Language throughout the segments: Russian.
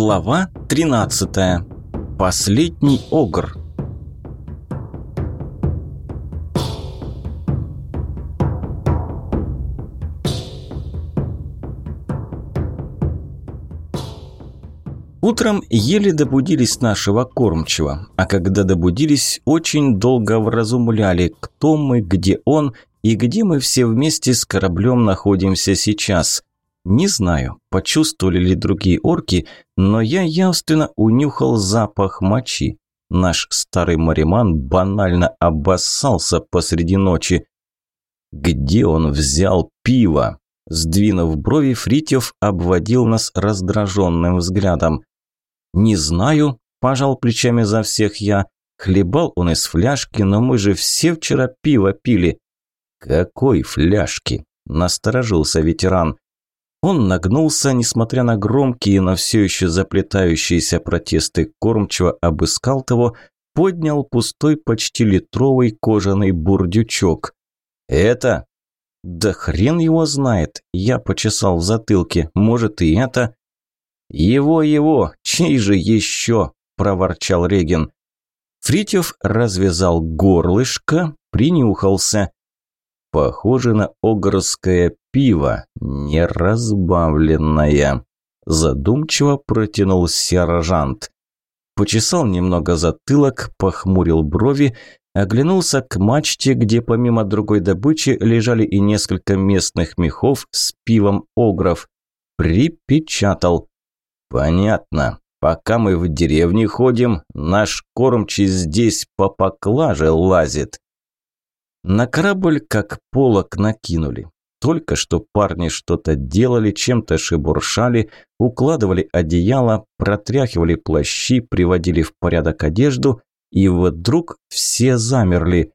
Глава 13. Последний огр. Утром еле добудились нашего кормчего, а когда добудились, очень долго вразумляли, кто мы, где он и где мы все вместе с кораблем находимся сейчас. Не знаю, почувствовали ли другие орки, но я явственно унюхал запах мочи. Наш старый мариман банально обоссался посреди ночи. Где он взял пиво? Сдвинув брови, Фритьев обводил нас раздраженным взглядом. «Не знаю», – пожал плечами за всех я. «Хлебал он из фляжки, но мы же все вчера пиво пили». «Какой фляжки?» – насторожился ветеран. Он нагнулся, несмотря на громкие, но все еще заплетающиеся протесты кормчего, обыскал того, поднял пустой почти литровый кожаный бурдючок. «Это?» «Да хрен его знает!» Я почесал в затылке. «Может и это?» «Его, его! Чей же еще?» – проворчал Реген. Фритьев развязал горлышко, принюхался. Похоже на огорское пиво, неразбавленное. Задумчиво протянул сержант. Почесал немного затылок, похмурил брови, оглянулся к мачте, где помимо другой добычи лежали и несколько местных мехов с пивом огров. Припечатал. «Понятно. Пока мы в деревне ходим, наш кормчий здесь по поклаже лазит». На корабль как полок накинули. Только что парни что-то делали, чем-то шебуршали, укладывали одеяло, протряхивали плащи, приводили в порядок одежду, и вдруг все замерли.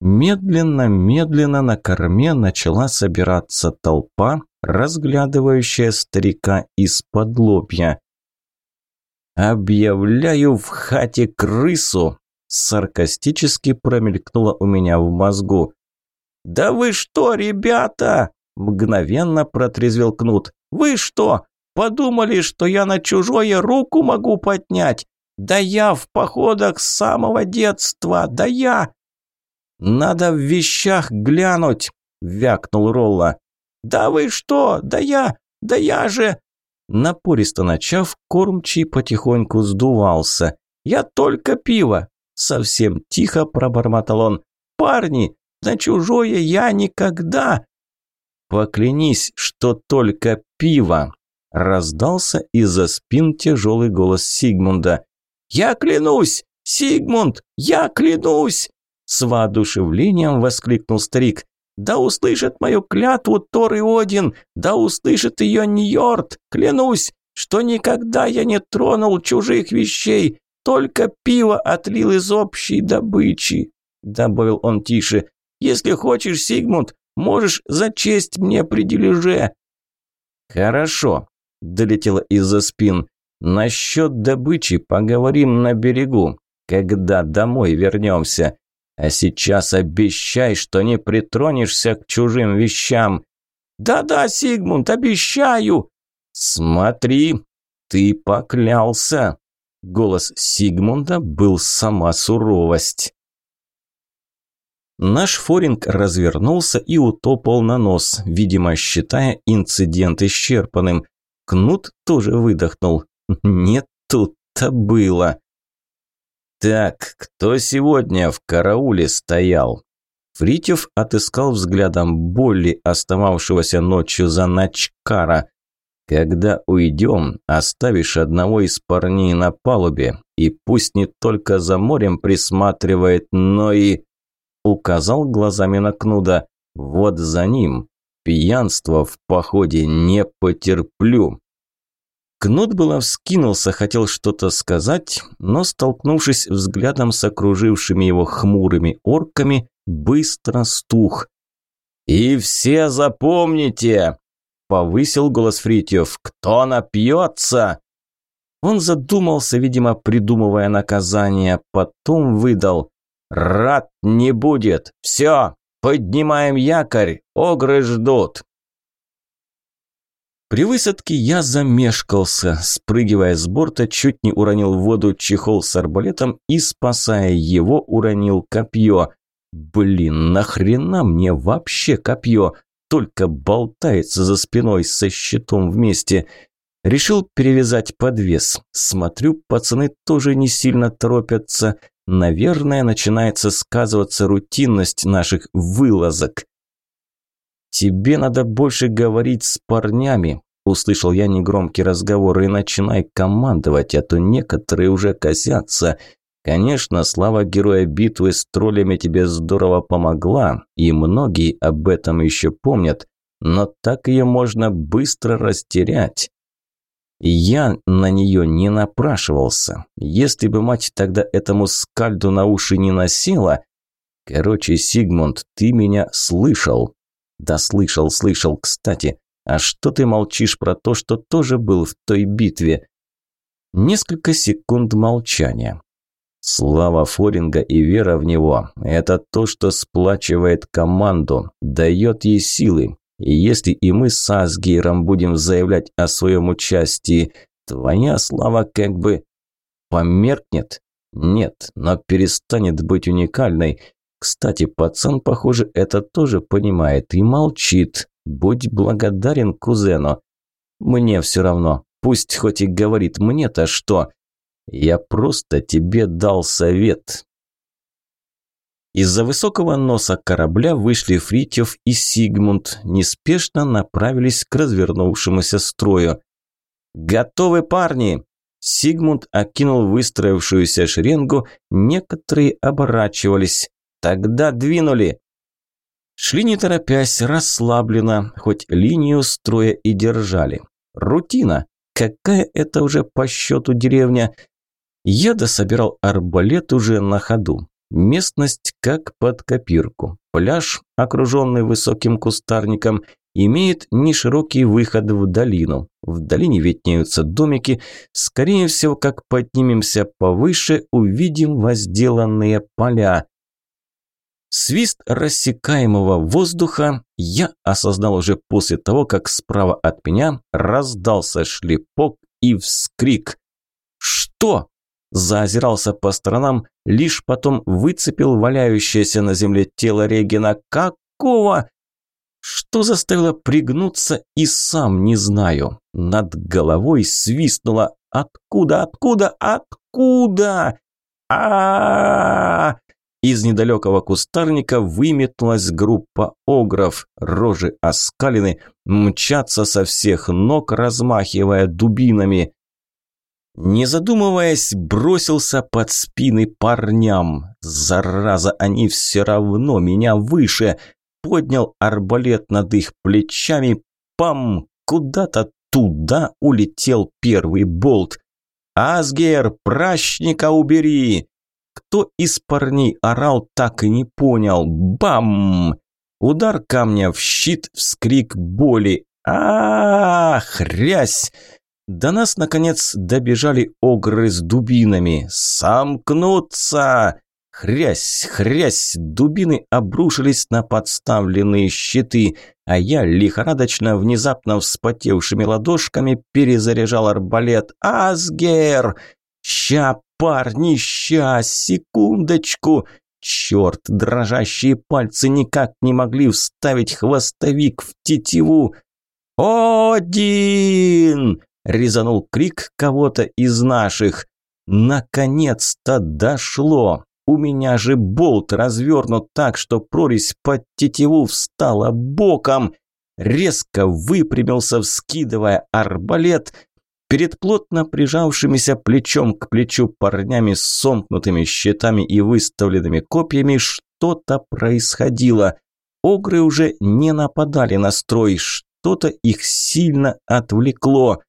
Медленно-медленно на корме начала собираться толпа, разглядывающая старика из-под лобья. «Объявляю в хате крысу!» Саркастически промелькнуло у меня в мозгу. «Да вы что, ребята?» – мгновенно протрезвел Кнут. «Вы что, подумали, что я на чужое руку могу поднять? Да я в походах с самого детства, да я...» «Надо в вещах глянуть», – вякнул Ролла. «Да вы что, да я, да я же...» Напористо начав, кормчий потихоньку сдувался. «Я только пиво, Совсем тихо пробормотал он. «Парни, на чужое я никогда!» «Поклянись, что только пиво!» Раздался из-за спин тяжелый голос Сигмунда. «Я клянусь! Сигмунд, я клянусь!» С воодушевлением воскликнул старик. «Да услышит мою клятву Тор и Один! Да услышит ее Ньорд! Клянусь, что никогда я не тронул чужих вещей! Только пиво отлил из общей добычи», – добавил он тише. «Если хочешь, Сигмунд, можешь зачесть мне при дележе». «Хорошо», – долетело из-за спин. «Насчет добычи поговорим на берегу, когда домой вернемся. А сейчас обещай, что не притронешься к чужим вещам». «Да-да, Сигмунд, обещаю!» «Смотри, ты поклялся!» Голос Сигмунда был сама суровость. Наш форинг развернулся и утопал на нос, видимо, считая инцидент исчерпанным. Кнут тоже выдохнул. Не тут-то было. «Так, кто сегодня в карауле стоял?» Фритьев отыскал взглядом Болли, остававшегося ночью за Начкара. Когда уйдем, оставишь одного из парней на палубе, и пусть не только за морем присматривает, но и...» Указал глазами на Кнуда. «Вот за ним. Пьянство в походе не потерплю». Кнут было вскинулся, хотел что-то сказать, но, столкнувшись взглядом с окружившими его хмурыми орками, быстро стух. «И все запомните!» Повысил голос Фритьев. «Кто напьется?» Он задумался, видимо, придумывая наказание, потом выдал. «Рад не будет! Все, поднимаем якорь, огры ждут!» При высадке я замешкался, спрыгивая с борта, чуть не уронил в воду чехол с арбалетом и, спасая его, уронил копье. Блин, нахрена мне вообще копье? Только болтается за спиной со щитом вместе. Решил перевязать подвес. Смотрю, пацаны тоже не сильно торопятся. Наверное, начинается сказываться рутинность наших вылазок. «Тебе надо больше говорить с парнями», – услышал я негромкий разговор, – «и начинай командовать, а то некоторые уже косятся. Конечно, слава героя битвы с троллями тебе здорово помогла, и многие об этом еще помнят, но так ее можно быстро растерять». Я на нее не напрашивался. Если бы мать тогда этому скальду на уши не носила... Короче, Сигмунд, ты меня слышал, да слышал, слышал, кстати. А что ты молчишь про то, что тоже был в той битве? Несколько секунд молчания. Слава Форинга и вера в него – это то, что сплачивает команду, дает ей силы. И если и мы с Асгейром будем заявлять о своем участии, твоя слава как бы померкнет? Нет, но перестанет быть уникальной. Кстати, пацан, похоже, это тоже понимает и молчит. Будь благодарен кузену. Мне все равно. Пусть хоть и говорит мне-то что. Я просто тебе дал совет. Из-за высокого носа корабля вышли Фритьев и Сигмунд, неспешно направились к развернувшемуся строю. «Готовы, парни!» Сигмунд окинул выстроившуюся шеренгу, некоторые оборачивались. Тогда двинули. Шли не торопясь, расслабленно, хоть линию строя и держали. Рутина. Какая это уже по счету деревня? Я дособирал арбалет уже на ходу. Местность как под копирку. Пляж, окруженный высоким кустарником, имеет неширокий выход в долину. В долине виднеются домики. Скорее всего, как поднимемся повыше, увидим возделанные поля. Свист рассекаемого воздуха я осознал уже после того, как справа от меня раздался шлепок и вскрик. «Что?» Заозирался по сторонам, лишь потом выцепил валяющееся на земле тело Регина. «Какого?» Что заставило пригнуться и сам не знаю. Над головой свистнуло «Откуда? Откуда? Откуда?» а, из недалекого кустарника выметнулась группа огров. Рожи оскалены, мчатся со всех ног, размахивая дубинами. Не задумываясь, бросился под спины парням. Зараза, они все равно меня выше. Поднял арбалет над их плечами. Пам! Куда-то туда улетел первый болт. «Асгер, пращника убери!» Кто из парней орал, так и не понял. Бам! Удар камня в щит, вскрик боли. а, -а, -а Хрясь! До нас, наконец, добежали огры с дубинами. «Сомкнуться!» Хрясь, хрясь, дубины обрушились на подставленные щиты, а я лихорадочно, внезапно вспотевшими ладошками перезаряжал арбалет. «Асгер! Ща парни, сейчас, секундочку!» Черт, дрожащие пальцы никак не могли вставить хвостовик в тетиву. «Один!» – резанул крик кого-то из наших. «Наконец-то дошло! У меня же болт развернут так, что прорезь под тетиву встала боком!» Резко выпрямился, вскидывая арбалет – Перед плотно прижавшимися плечом к плечу парнями с сомкнутыми щитами и выставленными копьями что-то происходило. Огры уже не нападали на строй, что-то их сильно отвлекло.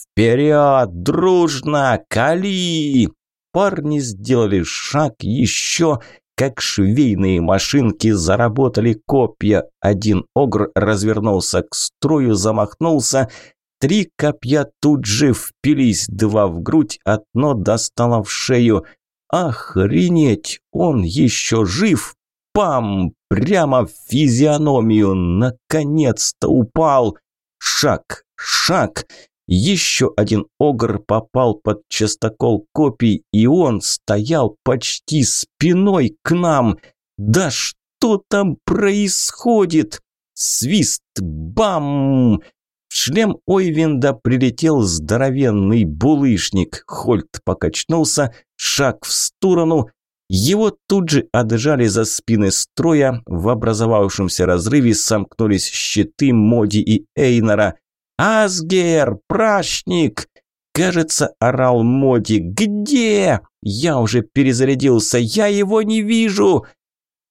«Вперед, дружно, кали!» Парни сделали шаг еще, как швейные машинки заработали копья. Один огр развернулся к строю, замахнулся – Три копья тут же впились, два в грудь, одно достало в шею. Охренеть, он еще жив! Пам! Прямо в физиономию! Наконец-то упал! Шаг, Шаг! Еще один огр попал под частокол копий, и он стоял почти спиной к нам. Да что там происходит? Свист! Бам! В шлем Ойвинда прилетел здоровенный булыжник. Хольт покачнулся, шаг в сторону. Его тут же отжали за спины строя. В образовавшемся разрыве сомкнулись щиты Моди и Эйнора. «Асгер! Прашник!» Кажется, орал Моди. «Где?» «Я уже перезарядился, я его не вижу!»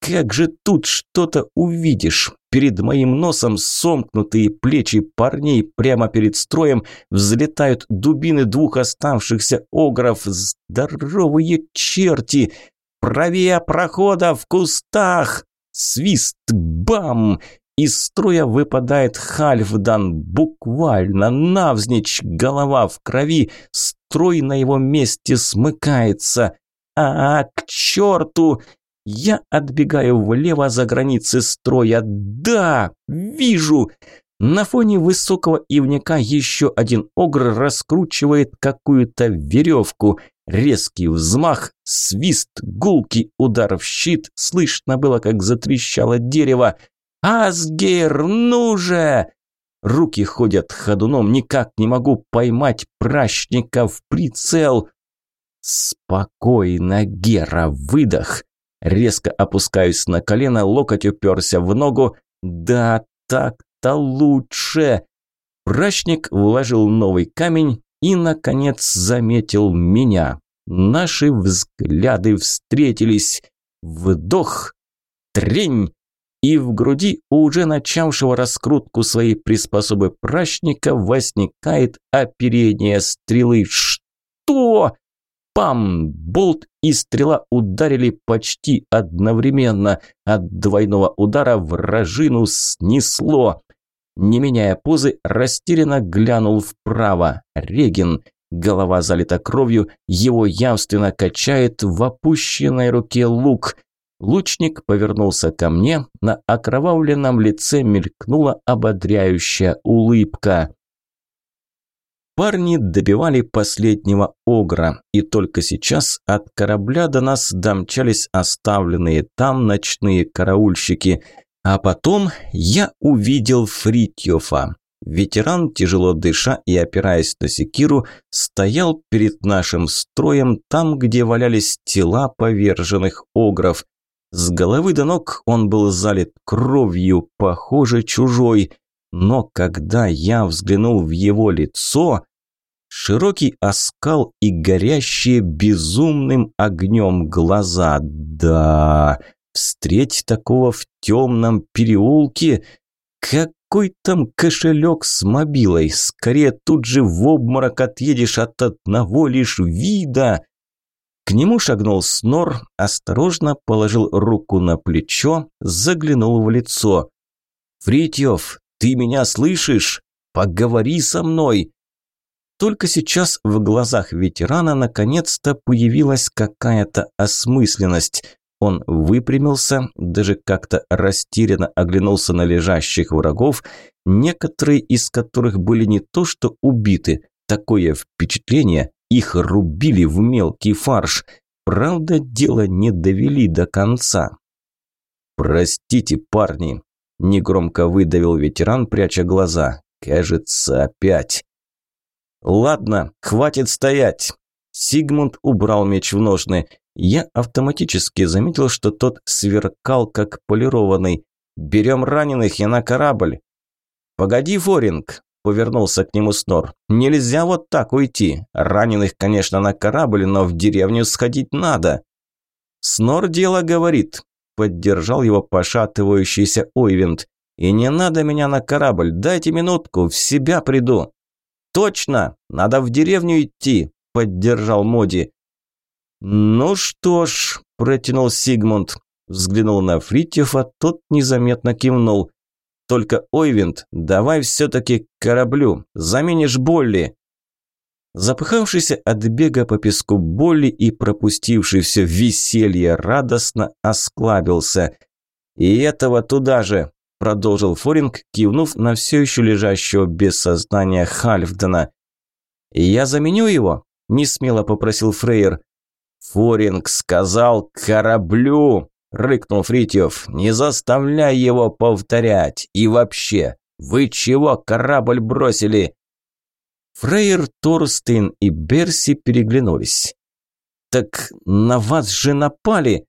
«Как же тут что-то увидишь?» Перед моим носом сомкнутые плечи парней прямо перед строем взлетают дубины двух оставшихся огров. Здоровые черти! Правее прохода в кустах! Свист! Бам! Из строя выпадает Хальфдан, буквально навзничь, голова в крови, строй на его месте смыкается. А, к черту! Я отбегаю влево за границы строя. Да, вижу! На фоне высокого ивника еще один огр раскручивает какую-то веревку. Резкий взмах, свист, гулкий удар в щит. Слышно было, как затрещало дерево. «Асгейр, ну же!» Руки ходят ходуном, никак не могу поймать пращника в прицел. Спокойно, Гера, выдох. Резко опускаюсь на колено, локоть уперся в ногу. Да, так-то лучше. Прачник вложил новый камень и, наконец, заметил меня. Наши взгляды встретились. Вдох, трень, и в груди у уже начавшего раскрутку своей приспособы прачника возникает оперение стрелы. Что? Пам! Болт и стрела ударили почти одновременно. От двойного удара вражину снесло. Не меняя позы, растерянно глянул вправо. Реген. Голова залита кровью, его явственно качает в опущенной руке лук. Лучник повернулся ко мне, на окровавленном лице мелькнула ободряющая улыбка. Парни добивали последнего огра, и только сейчас от корабля до нас домчались оставленные там ночные караульщики. А потом я увидел Фритьёфа. Ветеран, тяжело дыша и опираясь на секиру, стоял перед нашим строем там, где валялись тела поверженных огров. С головы до ног он был залит кровью, похоже, чужой. Но когда я взглянул в его лицо, широкий оскал и горящие безумным огнем глаза. Да, встреть такого в темном переулке. Какой там кошелек с мобилой? Скорее тут же в обморок отъедешь от одного лишь вида. К нему шагнул Снор, осторожно положил руку на плечо, заглянул в лицо. «Фритьев, ты меня слышишь? Поговори со мной!» Только сейчас в глазах ветерана наконец-то появилась какая-то осмысленность. Он выпрямился, даже как-то растерянно оглянулся на лежащих врагов, некоторые из которых были не то что убиты, такое впечатление, их рубили в мелкий фарш. Правда, дело не довели до конца. «Простите, парни», – негромко выдавил ветеран, пряча глаза. «Кажется, опять». «Ладно, хватит стоять!» Сигмунд убрал меч в ножны. Я автоматически заметил, что тот сверкал, как полированный. «Берем раненых и на корабль!» «Погоди, Форинг!» – повернулся к нему Снор. «Нельзя вот так уйти. Раненых, конечно, на корабль, но в деревню сходить надо». «Снор дело говорит», – поддержал его пошатывающийся Ойвент. «И не надо меня на корабль, дайте минутку, в себя приду». «Точно! Надо в деревню идти!» – поддержал Моди. «Ну что ж», – протянул Сигмунд. Взглянул на Фритьефа, тот незаметно кивнул. «Только, Ойвент, давай все-таки к кораблю, заменишь Болли». Запыхавшийся от бега по песку Болли и пропустивший все веселье радостно осклабился. «И этого туда же!» – продолжил Форинг, кивнув на все еще лежащего без сознания Хальфдена. «Я заменю его?» – несмело попросил Фрейер. «Форинг сказал кораблю!» – рыкнул Фритьев. «Не заставляй его повторять! И вообще, вы чего корабль бросили?» Фрейер, Торстейн и Берси переглянулись. «Так на вас же напали!»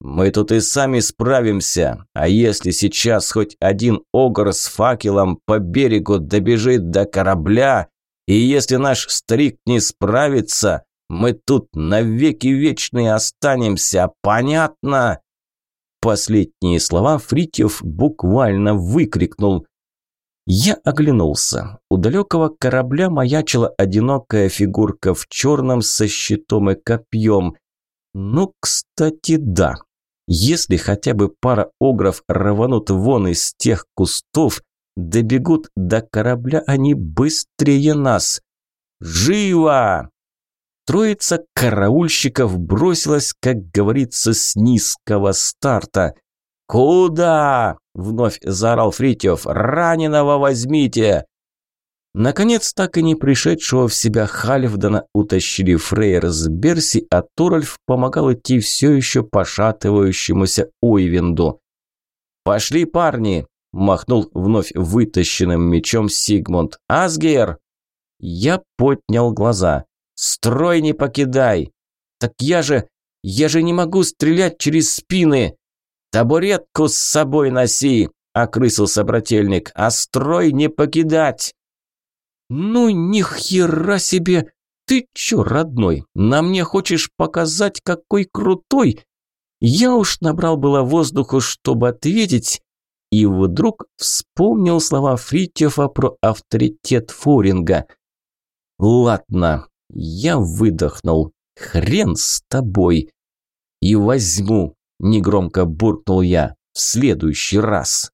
«Мы тут и сами справимся, а если сейчас хоть один огр с факелом по берегу добежит до корабля, и если наш старик не справится, мы тут навеки вечные останемся, понятно?» Последние слова Фритьев буквально выкрикнул. Я оглянулся. У далекого корабля маячила одинокая фигурка в черном со щитом и копьем. Ну, кстати, да. Если хотя бы пара огров рванут вон из тех кустов, добегут до корабля они быстрее нас. Живо! Троица караульщиков бросилась, как говорится, с низкого старта. «Куда?» – вновь заорал Фритьев. «Раненого возьмите!» Наконец, так и не пришедшего в себя Хальфдана утащили Фрейер с Берси, а Торальф помогал идти все еще пошатывающемуся Ойвенду. «Пошли, парни!» – махнул вновь вытащенным мечом Сигмунд. «Асгейр!» Я поднял глаза. «Строй не покидай!» «Так я же... я же не могу стрелять через спины!» «Табуретку с собой носи!» – окрысился брательник. «А строй не покидать!» «Ну, ни хера себе! Ты чё, родной, на мне хочешь показать, какой крутой?» Я уж набрал было воздуху, чтобы ответить, и вдруг вспомнил слова Фритьева про авторитет Форинга. «Ладно, я выдохнул. Хрен с тобой. И возьму, негромко буркнул я, в следующий раз».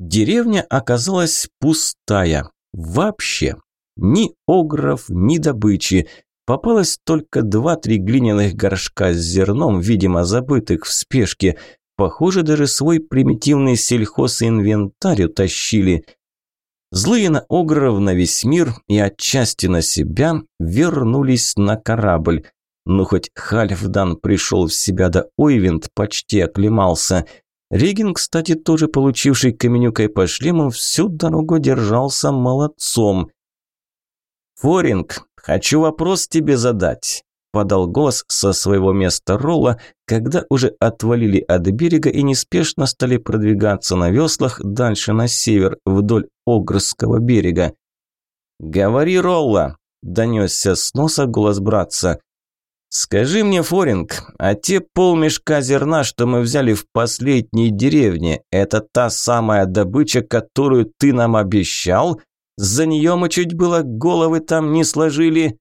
Деревня оказалась пустая. Вообще. Ни огров, ни добычи. Попалось только два-три глиняных горшка с зерном, видимо, забытых в спешке. Похоже, даже свой примитивный сельхозинвентарь утащили. Злые на огров на весь мир и отчасти на себя вернулись на корабль. Ну, хоть Хальфдан пришел в себя, да Ойвент почти оклемался – Регин, кстати, тоже получивший каменюкой по шлему, всю дорогу держался молодцом. «Форинг, хочу вопрос тебе задать», – подал голос со своего места Ролла, когда уже отвалили от берега и неспешно стали продвигаться на веслах дальше на север, вдоль Огрского берега. «Говори, Ролла», – донесся с носа голос братца. «Скажи мне, Форинг, а те полмешка зерна, что мы взяли в последней деревне, это та самая добыча, которую ты нам обещал? За нее мы чуть было головы там не сложили».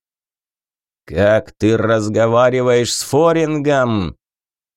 «Как ты разговариваешь с Форингом?»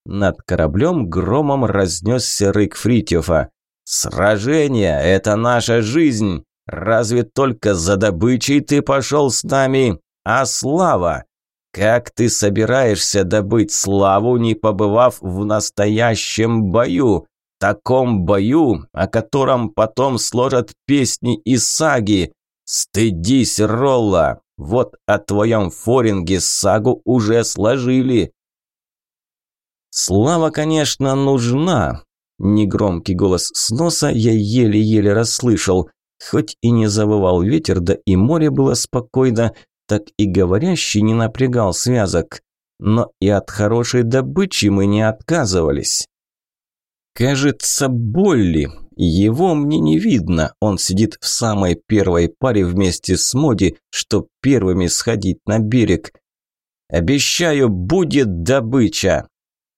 Над кораблем громом разнесся рык Фритьёфа. «Сражение – это наша жизнь. Разве только за добычей ты пошел с нами? А слава? Как ты собираешься добыть славу, не побывав в настоящем бою? Таком бою, о котором потом сложат песни и саги. Стыдись, Ролла. Вот о твоем форинге сагу уже сложили. Слава, конечно, нужна. Негромкий голос с носа я еле-еле расслышал. Хоть и не завывал ветер, да и море было спокойно, так и говорящий не напрягал связок. Но и от хорошей добычи мы не отказывались. Кажется, Болли. Его мне не видно. Он сидит в самой первой паре вместе с Моди, чтоб первыми сходить на берег. «Обещаю, будет добыча!»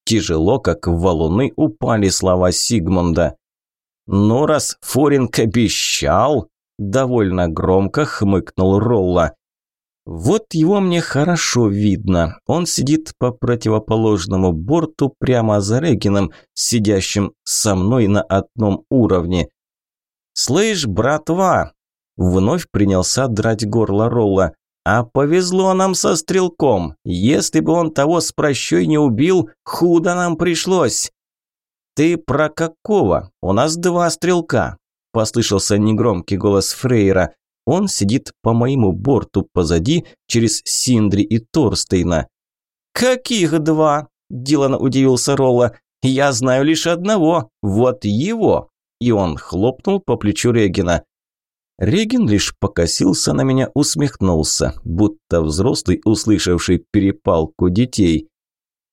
Тяжело, как валуны, упали слова Сигмунда. «Ну, раз Форинг обещал...» Довольно громко хмыкнул Ролла. Вот его мне хорошо видно. Он сидит по противоположному борту прямо за Регином, сидящим со мной на одном уровне. «Слышь, братва!» Вновь принялся драть горло Ролла. «А повезло нам со стрелком. Если бы он того с прощой не убил, худо нам пришлось». «Ты про какого? У нас два стрелка!» – послышался негромкий голос Фрейра. Он сидит по моему борту позади, через Синдри и Торстейна. «Каких два?» – делано удивился Ролла. «Я знаю лишь одного. Вот его!» И он хлопнул по плечу Регина. Регин лишь покосился на меня, усмехнулся, будто взрослый, услышавший перепалку детей.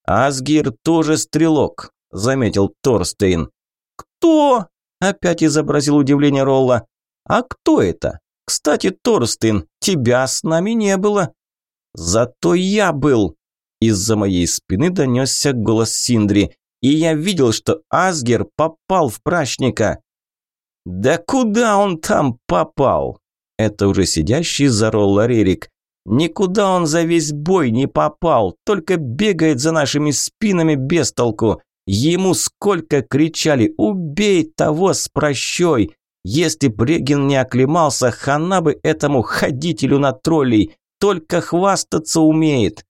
«Асгир тоже стрелок», – заметил Торстейн. «Кто?» – опять изобразил удивление Ролла. «А кто это? Кстати, Торстейн, тебя с нами не было». «Зато я был!» Из-за моей спины донесся голос Синдри, и я видел, что Асгер попал в прачника. «Да куда он там попал?» Это уже сидящий за Ролла Рерик. «Никуда он за весь бой не попал, только бегает за нашими спинами без толку. Ему сколько кричали «Убей того с прощой!» Если Брегин не оклемался, хана бы этому ходителю на троллей, только хвастаться умеет.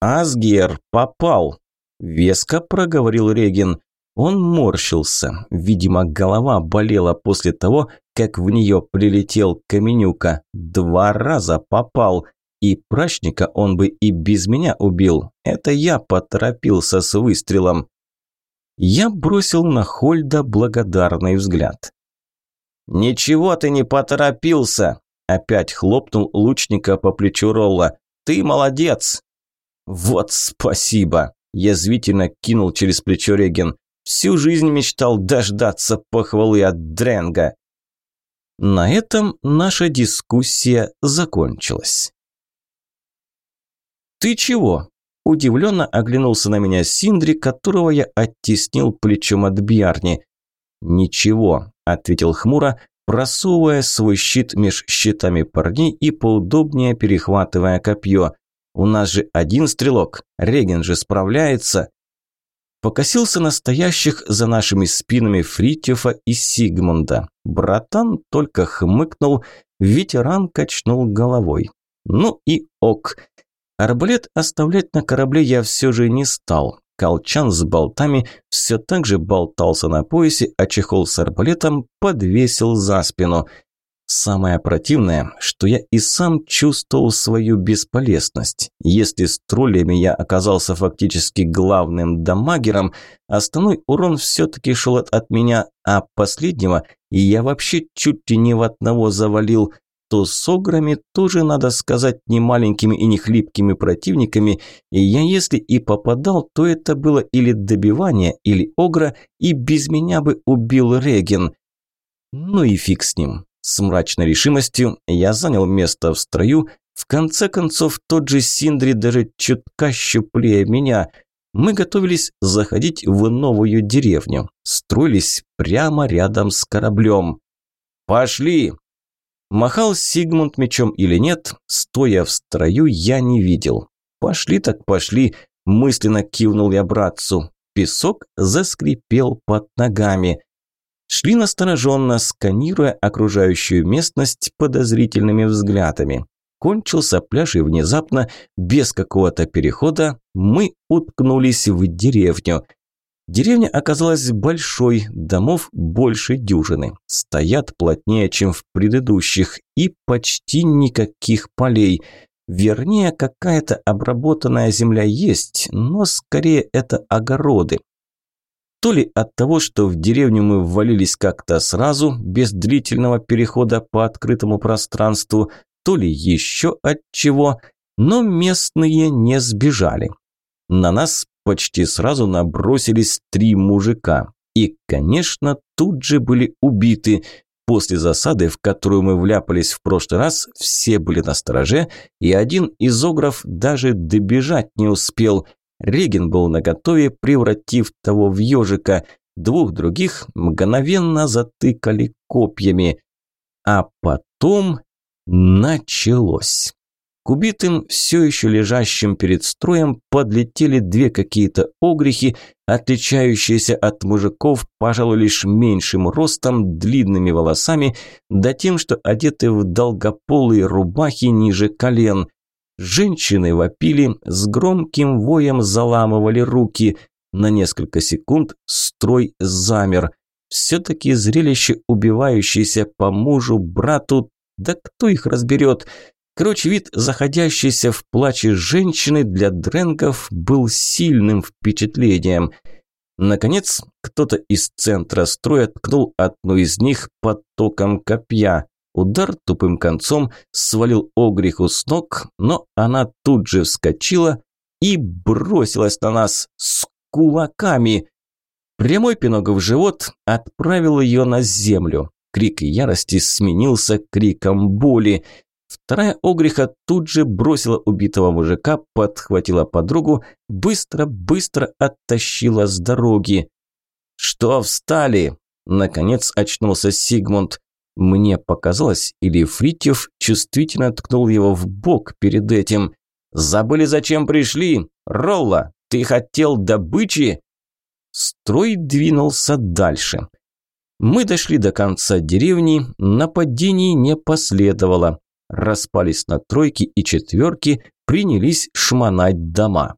«Асгер попал», – веско проговорил Регин. Он морщился. Видимо, голова болела после того, как в нее прилетел Каменюка. Два раза попал. И прачника он бы и без меня убил. Это я поторопился с выстрелом. Я бросил на Хольда благодарный взгляд. «Ничего ты не поторопился!» Опять хлопнул лучника по плечу Ролла. «Ты молодец!» «Вот спасибо!» Язвительно кинул через плечо Реген. Всю жизнь мечтал дождаться похвалы от Дренга. На этом наша дискуссия закончилась. «Ты чего?» – удивленно оглянулся на меня Синдри, которого я оттеснил плечом от Бьярни. «Ничего», – ответил хмуро, просовывая свой щит меж щитами парней и поудобнее перехватывая копье. «У нас же один стрелок, Реген же справляется» покосился настоящих за нашими спинами Фритьефа и Сигмунда. Братан только хмыкнул, ветеран качнул головой. Ну и ок. Арбалет оставлять на корабле я все же не стал. Колчан с болтами все так же болтался на поясе, а чехол с арбалетом подвесил за спину – Самое противное, что я и сам чувствовал свою бесполезность. Если с троллями я оказался фактически главным дамагером, основной урон все-таки шел от, меня, а последнего я вообще чуть ли не в одного завалил, то с ограми тоже, надо сказать, не маленькими и не хлипкими противниками, и я если и попадал, то это было или добивание, или огра, и без меня бы убил Реген. Ну и фиг с ним. С мрачной решимостью я занял место в строю. В конце концов, тот же Синдри даже чутка щуплее меня. Мы готовились заходить в новую деревню. Строились прямо рядом с кораблем. «Пошли!» Махал Сигмунд мечом или нет, стоя в строю, я не видел. «Пошли так пошли!» – мысленно кивнул я братцу. Песок заскрипел под ногами. Шли настороженно, сканируя окружающую местность подозрительными взглядами. Кончился пляж и внезапно, без какого-то перехода, мы уткнулись в деревню. Деревня оказалась большой, домов больше дюжины. Стоят плотнее, чем в предыдущих, и почти никаких полей. Вернее, какая-то обработанная земля есть, но скорее это огороды, то ли от того, что в деревню мы ввалились как-то сразу, без длительного перехода по открытому пространству, то ли еще от чего, но местные не сбежали. На нас почти сразу набросились три мужика. И, конечно, тут же были убиты. После засады, в которую мы вляпались в прошлый раз, все были на стороже, и один из огров даже добежать не успел. Реген был наготове, превратив того в ежика. Двух других мгновенно затыкали копьями. А потом началось. К убитым, все еще лежащим перед строем, подлетели две какие-то огрехи, отличающиеся от мужиков, пожалуй, лишь меньшим ростом, длинными волосами, да тем, что одеты в долгополые рубахи ниже колен. Женщины вопили, с громким воем заламывали руки. На несколько секунд строй замер. Все-таки зрелище убивающейся по мужу, брату, да кто их разберет? Короче, вид заходящейся в плаче женщины для дренгов был сильным впечатлением. Наконец, кто-то из центра строя ткнул одну из них потоком копья. Удар тупым концом свалил Огриху с ног, но она тут же вскочила и бросилась на нас с кулаками. Прямой пинок в живот отправил ее на землю. Крик ярости сменился криком боли. Вторая огриха тут же бросила убитого мужика, подхватила подругу, быстро-быстро оттащила с дороги. «Что встали?» Наконец очнулся Сигмунд. Мне показалось, или Фритьев чувствительно ткнул его в бок перед этим. «Забыли, зачем пришли? Ролла, ты хотел добычи?» Строй двинулся дальше. Мы дошли до конца деревни, нападений не последовало распались на тройки и четверки, принялись шмонать дома.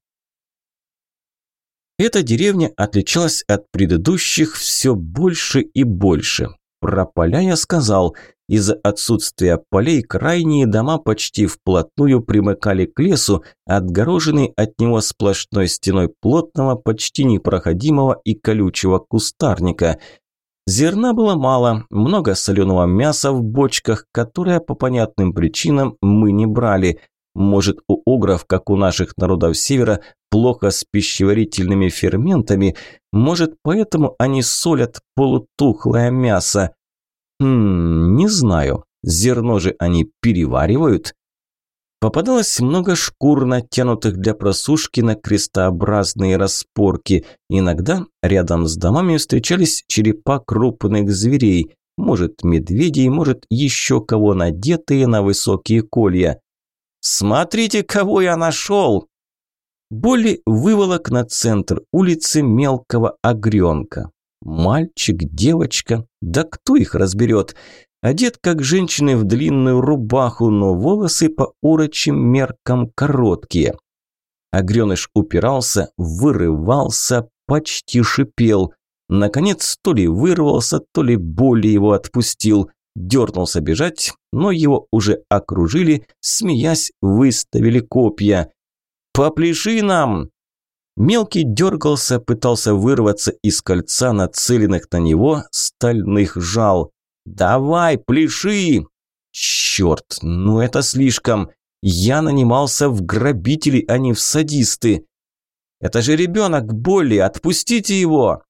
Эта деревня отличалась от предыдущих все больше и больше. Про поля я сказал, из-за отсутствия полей крайние дома почти вплотную примыкали к лесу, отгороженный от него сплошной стеной плотного, почти непроходимого и колючего кустарника – Зерна было мало, много соленого мяса в бочках, которое по понятным причинам мы не брали. Может, у огров, как у наших народов севера, плохо с пищеварительными ферментами, может, поэтому они солят полутухлое мясо. Хм, не знаю. Зерно же они переваривают. Попадалось много шкур, натянутых для просушки на крестообразные распорки. Иногда рядом с домами встречались черепа крупных зверей, может медведей, может еще кого надетые на высокие колья. «Смотрите, кого я нашел!» Боли выволок на центр улицы мелкого огренка. Мальчик, девочка, да кто их разберет? Одет, как женщины, в длинную рубаху, но волосы по урочим меркам короткие. Огреныш упирался, вырывался, почти шипел. Наконец, то ли вырвался, то ли боли его отпустил. Дернулся бежать, но его уже окружили, смеясь, выставили копья. «Попляши нам!» Мелкий дергался, пытался вырваться из кольца нацеленных на него стальных жал. «Давай, пляши!» «Черт, ну это слишком! Я нанимался в грабители, а не в садисты!» «Это же ребенок Болли, отпустите его!»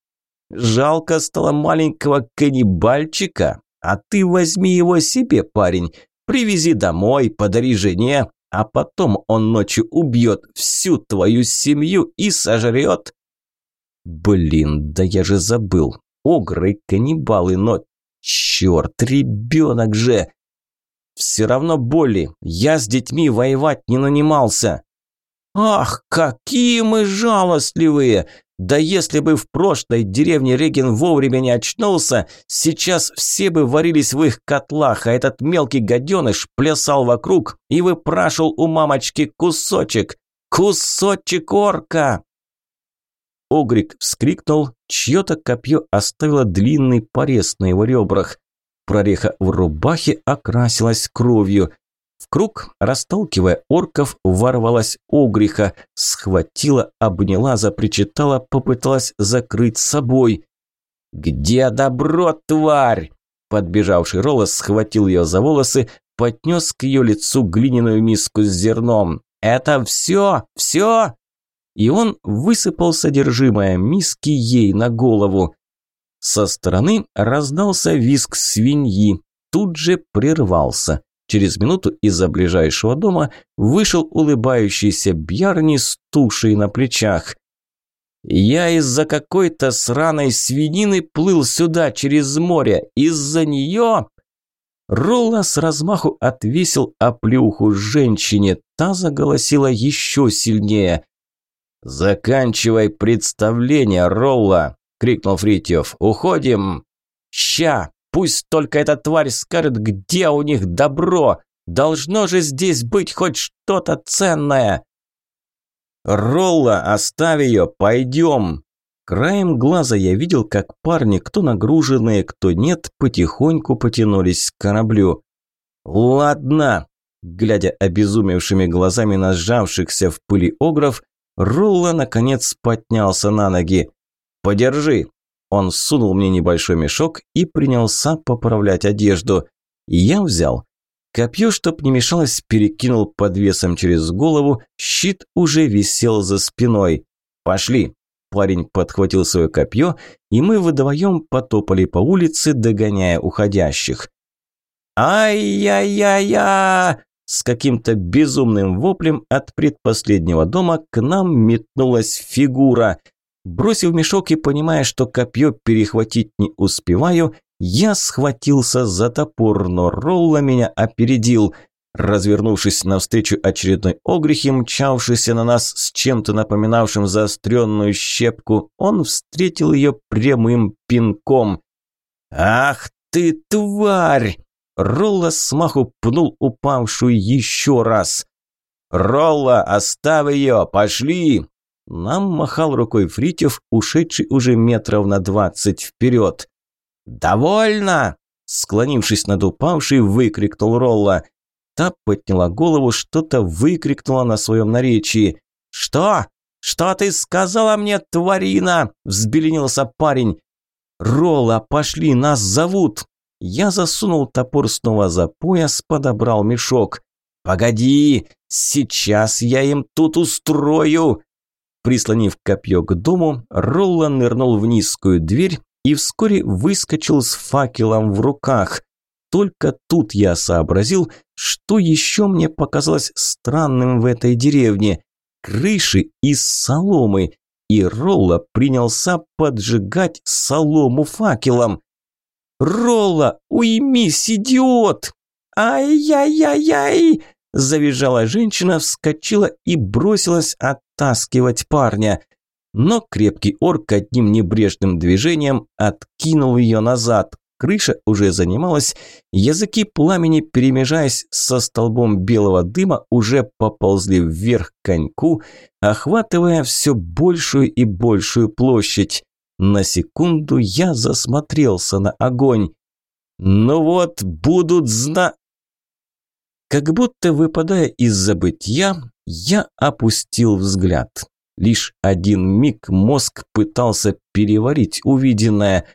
«Жалко стало маленького каннибальчика, а ты возьми его себе, парень, привези домой, подари жене, а потом он ночью убьет всю твою семью и сожрет!» «Блин, да я же забыл, огры каннибалы, но Черт, ребенок же! Все равно боли. Я с детьми воевать не нанимался. Ах, какие мы жалостливые! Да если бы в прошлой деревне Реген вовремя не очнулся, сейчас все бы варились в их котлах, а этот мелкий гаденыш плясал вокруг и выпрашивал у мамочки кусочек. Кусочек орка! Огрик вскрикнул, чье-то копье оставило длинный порез на его ребрах. Прореха в рубахе окрасилась кровью. В круг, расталкивая орков, ворвалась Огриха, схватила, обняла, запричитала, попыталась закрыть собой. «Где добро, тварь?» Подбежавший Ролос схватил ее за волосы, поднес к ее лицу глиняную миску с зерном. «Это все? Все?» И он высыпал содержимое миски ей на голову. Со стороны раздался визг свиньи, тут же прервался. Через минуту из-за ближайшего дома вышел улыбающийся Бьярни с тушей на плечах. «Я из-за какой-то сраной свинины плыл сюда через море. Из-за нее...» Ролла с размаху отвесил оплюху женщине. Та заголосила еще сильнее. «Заканчивай представление, Ролла!» – крикнул Фритьев. «Уходим!» «Ща! Пусть только эта тварь скажет, где у них добро! Должно же здесь быть хоть что-то ценное!» «Ролла, оставь ее, пойдем!» Краем глаза я видел, как парни, кто нагруженные, кто нет, потихоньку потянулись к кораблю. «Ладно», – глядя обезумевшими глазами на сжавшихся в пыли огров, Ролла наконец поднялся на ноги. «Подержи!» Он сунул мне небольшой мешок и принялся поправлять одежду. Я взял. Копье, чтоб не мешалось, перекинул под весом через голову, щит уже висел за спиной. «Пошли!» Парень подхватил свое копье, и мы вдвоем потопали по улице, догоняя уходящих. «Ай-яй-яй-я!» С каким-то безумным воплем от предпоследнего дома к нам метнулась фигура. Бросив мешок и понимая, что копье перехватить не успеваю, я схватился за топор, но Ролла меня опередил. Развернувшись навстречу очередной огрехе, мчавшейся на нас с чем-то напоминавшим заостренную щепку, он встретил ее прямым пинком. «Ах ты, тварь!» Ролла смаху пнул упавшую еще раз. «Ролла, оставь ее, пошли!» Нам махал рукой Фритьев, ушедший уже метров на двадцать вперед. «Довольно!» Склонившись над упавшей, выкрикнул Ролла. Та подняла голову, что-то выкрикнула на своем наречии. «Что? Что ты сказала мне, тварина?» – взбеленился парень. «Ролла, пошли, нас зовут!» Я засунул топор снова за пояс, подобрал мешок. «Погоди, сейчас я им тут устрою!» Прислонив копье к дому, Ролла нырнул в низкую дверь и вскоре выскочил с факелом в руках. Только тут я сообразил, что еще мне показалось странным в этой деревне. Крыши из соломы, и Ролла принялся поджигать солому факелом. «Ролла, уймись, идиот!» «Ай-яй-яй-яй!» – завизжала женщина, вскочила и бросилась оттаскивать парня. Но крепкий орк одним небрежным движением откинул ее назад. Крыша уже занималась, языки пламени, перемежаясь со столбом белого дыма, уже поползли вверх коньку, охватывая все большую и большую площадь. На секунду я засмотрелся на огонь. «Ну вот, будут зна...» Как будто выпадая из забытья, я опустил взгляд. Лишь один миг мозг пытался переварить увиденное.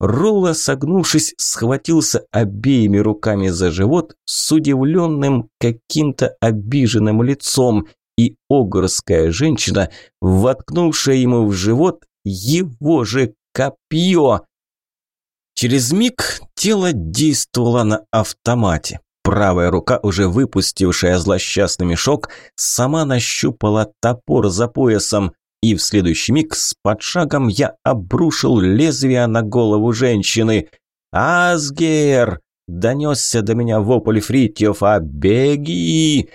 Ролла, согнувшись, схватился обеими руками за живот с удивленным каким-то обиженным лицом, и огорская женщина, воткнувшая ему в живот его же копье. Через миг тело действовало на автомате. Правая рука, уже выпустившая злосчастный мешок, сама нащупала топор за поясом, и в следующий миг с подшагом я обрушил лезвие на голову женщины. «Асгер!» – донесся до меня вопль Фритьев, «а беги!»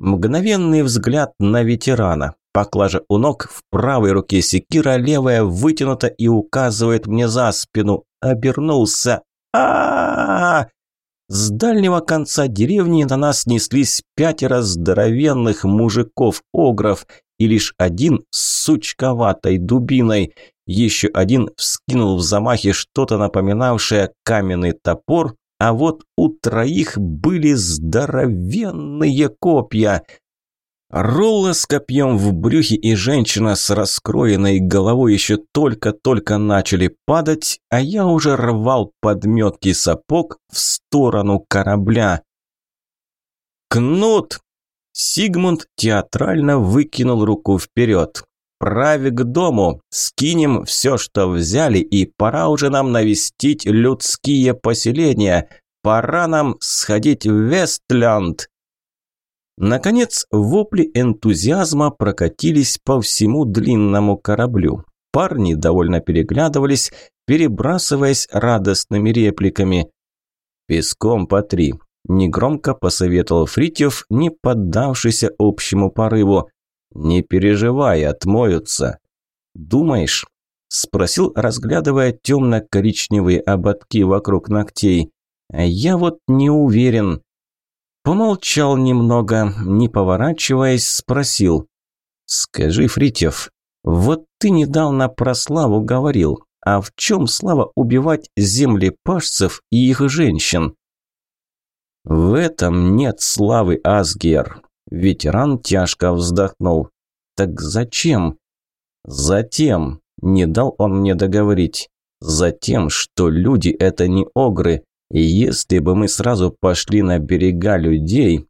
Мгновенный взгляд на ветерана. Поклажа у ног, в правой руке секира, левая вытянута и указывает мне за спину. Обернулся. а а, -а! С дальнего конца деревни на нас неслись пятеро здоровенных мужиков-огров, и лишь один с сучковатой дубиной. Еще один вскинул в замахе что-то напоминавшее каменный топор, а вот у троих были здоровенные копья – Ролла с копьем в брюхе и женщина с раскроенной головой еще только-только начали падать, а я уже рвал подметки сапог в сторону корабля. «Кнут!» Сигмунд театрально выкинул руку вперед. «Праве к дому, скинем все, что взяли, и пора уже нам навестить людские поселения. Пора нам сходить в Вестлянд!» Наконец, вопли энтузиазма прокатились по всему длинному кораблю. Парни довольно переглядывались, перебрасываясь радостными репликами. «Песком по три», – негромко посоветовал Фритьев, не поддавшийся общему порыву. «Не переживай, отмоются». «Думаешь?» – спросил, разглядывая темно-коричневые ободки вокруг ногтей. «А я вот не уверен». Помолчал немного, не поворачиваясь, спросил. «Скажи, Фритьев, Вот ты недавно про славу говорил. А в чем слава убивать землепашцев и их женщин? В этом нет славы, Асгер. Ветеран тяжко вздохнул. Так зачем? Затем, не дал он мне договорить. Затем, что люди это не огры. Если бы мы сразу пошли на берега людей...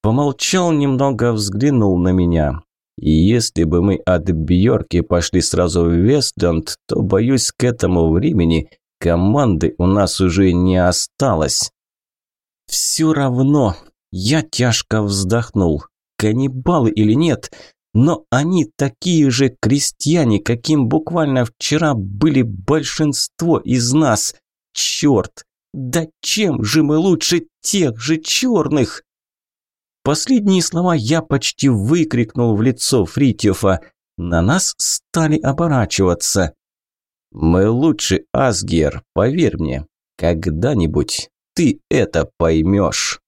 Помолчал немного, взглянул на меня. И если бы мы от Бьорки пошли сразу в Вестленд, то, боюсь, к этому времени команды у нас уже не осталось. Все равно, я тяжко вздохнул. Каннибалы или нет, но они такие же крестьяне, каким буквально вчера были большинство из нас. Черт! Да чем же мы лучше тех же черных? Последние слова я почти выкрикнул в лицо Фритьёфа. На нас стали оборачиваться. «Мы лучше, Асгер, поверь мне. Когда-нибудь ты это поймешь».